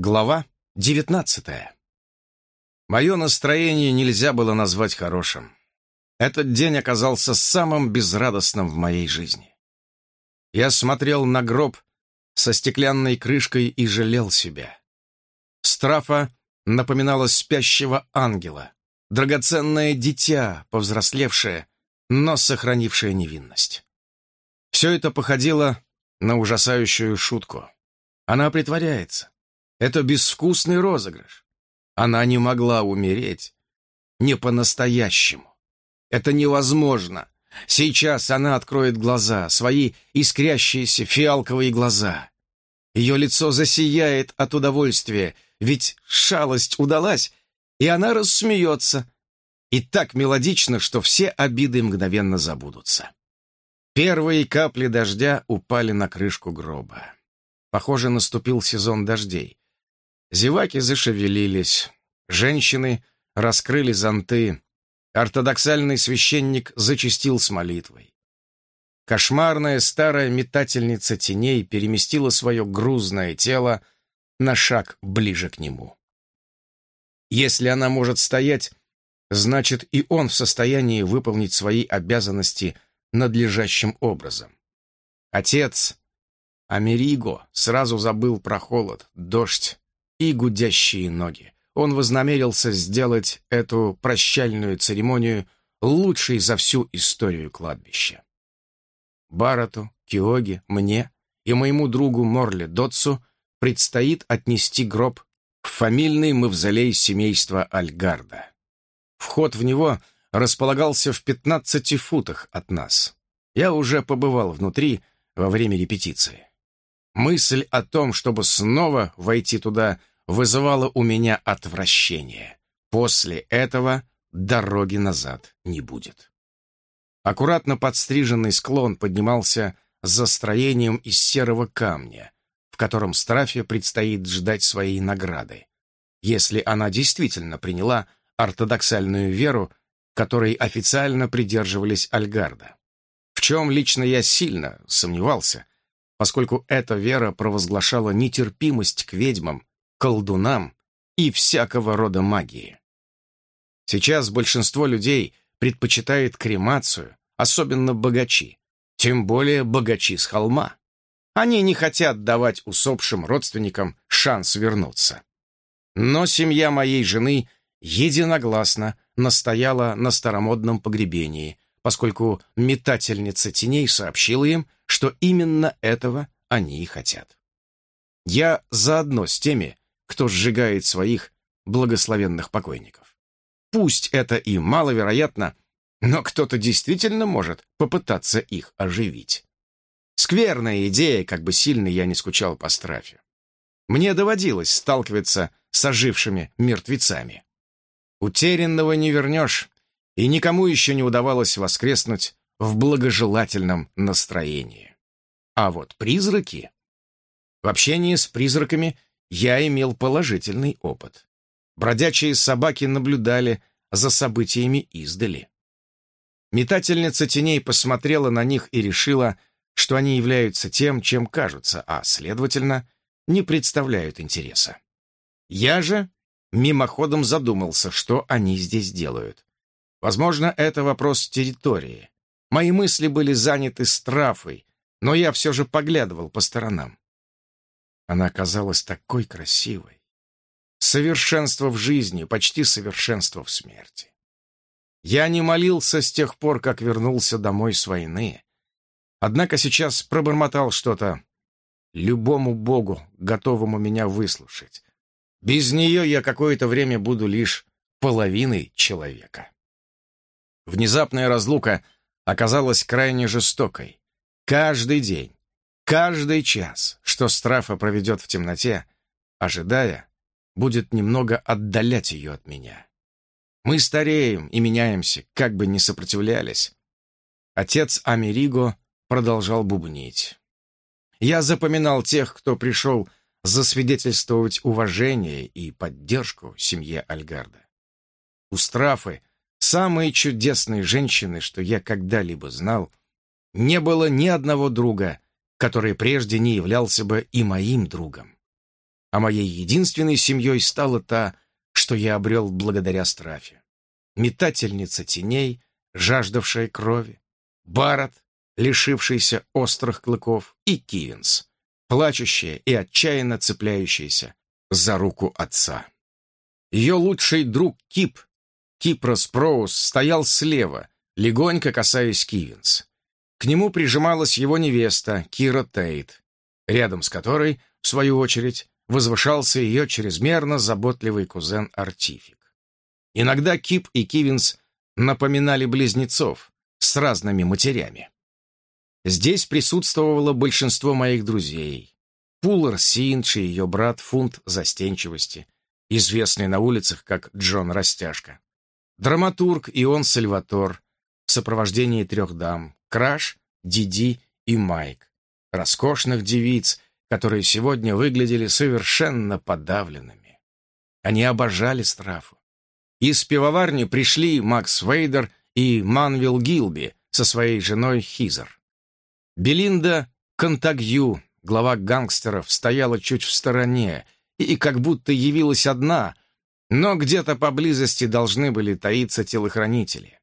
Глава девятнадцатая. Мое настроение нельзя было назвать хорошим. Этот день оказался самым безрадостным в моей жизни. Я смотрел на гроб со стеклянной крышкой и жалел себя. Страфа напоминала спящего ангела, драгоценное дитя, повзрослевшее, но сохранившее невинность. Все это походило на ужасающую шутку. Она притворяется это безвкусный розыгрыш. Она не могла умереть. Не по-настоящему. Это невозможно. Сейчас она откроет глаза, свои искрящиеся фиалковые глаза. Ее лицо засияет от удовольствия, ведь шалость удалась, и она рассмеется. И так мелодично, что все обиды мгновенно забудутся. Первые капли дождя упали на крышку гроба. Похоже, наступил сезон дождей. Зеваки зашевелились. Женщины раскрыли зонты. Ортодоксальный священник зачастил с молитвой. Кошмарная старая метательница теней переместила свое грузное тело на шаг ближе к нему. Если она может стоять, значит и он в состоянии выполнить свои обязанности надлежащим образом. Отец Америго сразу забыл про холод, дождь и гудящие ноги. Он вознамерился сделать эту прощальную церемонию лучшей за всю историю кладбища. Барату, Киоге, мне и моему другу Морле Дотсу предстоит отнести гроб в фамильный мавзолей семейства Альгарда. Вход в него располагался в 15 футах от нас. Я уже побывал внутри во время репетиции. Мысль о том, чтобы снова войти туда, вызывала у меня отвращение. После этого дороги назад не будет. Аккуратно подстриженный склон поднимался за строением из серого камня, в котором Страфе предстоит ждать своей награды, если она действительно приняла ортодоксальную веру, которой официально придерживались Альгарда. В чем лично я сильно сомневался, поскольку эта вера провозглашала нетерпимость к ведьмам колдунам и всякого рода магии. Сейчас большинство людей предпочитает кремацию, особенно богачи, тем более богачи с холма. Они не хотят давать усопшим родственникам шанс вернуться. Но семья моей жены единогласно настояла на старомодном погребении, поскольку метательница теней сообщила им, что именно этого они и хотят. Я заодно с теми, кто сжигает своих благословенных покойников. Пусть это и маловероятно, но кто-то действительно может попытаться их оживить. Скверная идея, как бы сильно я не скучал по страфе. Мне доводилось сталкиваться с ожившими мертвецами. Утерянного не вернешь, и никому еще не удавалось воскреснуть в благожелательном настроении. А вот призраки... В общении с призраками я имел положительный опыт. Бродячие собаки наблюдали за событиями издали. Метательница теней посмотрела на них и решила, что они являются тем, чем кажутся, а, следовательно, не представляют интереса. Я же мимоходом задумался, что они здесь делают. Возможно, это вопрос территории. Мои мысли были заняты страфой, но я все же поглядывал по сторонам. Она казалась такой красивой. Совершенство в жизни, почти совершенство в смерти. Я не молился с тех пор, как вернулся домой с войны. Однако сейчас пробормотал что-то любому богу, готовому меня выслушать. Без нее я какое-то время буду лишь половиной человека. Внезапная разлука оказалась крайне жестокой. Каждый день, Каждый час, что Страфа проведет в темноте, ожидая, будет немного отдалять ее от меня. Мы стареем и меняемся, как бы ни сопротивлялись. Отец Америго продолжал бубнить. Я запоминал тех, кто пришел засвидетельствовать уважение и поддержку семье Альгарда. У Страфы, самой чудесной женщины, что я когда-либо знал, не было ни одного друга, который прежде не являлся бы и моим другом. а моей единственной семьей стала та, что я обрел благодаря страфе. Метательница теней, жаждавшая крови, Барретт, лишившийся острых клыков, и Кивинс, плачущая и отчаянно цепляющаяся за руку отца. Ее лучший друг Кип, Кипрос Проус, стоял слева, легонько касаясь Кивинс. К нему прижималась его невеста, Кира Тейт, рядом с которой, в свою очередь, возвышался ее чрезмерно заботливый кузен Артифик. Иногда Кип и Кивинс напоминали близнецов с разными матерями. Здесь присутствовало большинство моих друзей. Пулар Синч и ее брат Фунт Застенчивости, известный на улицах как Джон Растяжка. Драматург Ион Сальватор в сопровождении трех дам Краш, Диди и Майк. Роскошных девиц, которые сегодня выглядели совершенно подавленными. Они обожали страфу. Из пивоварни пришли Макс Вейдер и Манвилл Гилби со своей женой Хизер. Белинда Контагью, глава гангстеров, стояла чуть в стороне и как будто явилась одна, но где-то поблизости должны были таиться телохранители.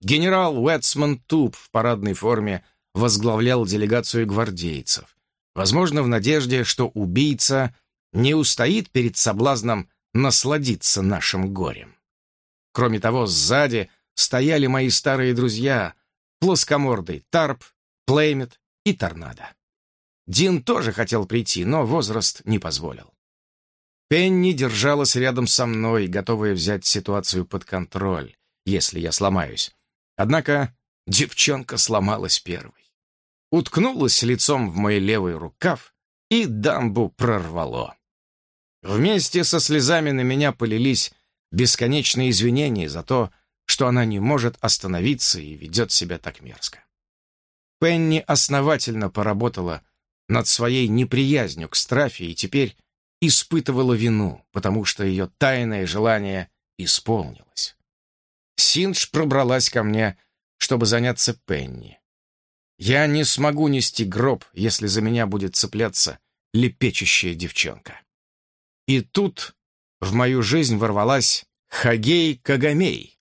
Генерал Уэтсман Туп в парадной форме возглавлял делегацию гвардейцев, возможно, в надежде, что убийца не устоит перед соблазном насладиться нашим горем. Кроме того, сзади стояли мои старые друзья, плоскомордый Тарп, Плеймет и Торнадо. Дин тоже хотел прийти, но возраст не позволил. Пенни держалась рядом со мной, готовая взять ситуацию под контроль, если я сломаюсь. Однако девчонка сломалась первой. Уткнулась лицом в мой левый рукав, и дамбу прорвало. Вместе со слезами на меня полились бесконечные извинения за то, что она не может остановиться и ведет себя так мерзко. Пенни основательно поработала над своей неприязнью к Страфе и теперь испытывала вину, потому что ее тайное желание исполнилось. Синдж пробралась ко мне, чтобы заняться Пенни. Я не смогу нести гроб, если за меня будет цепляться лепечущая девчонка. И тут в мою жизнь ворвалась Хагей Кагамей,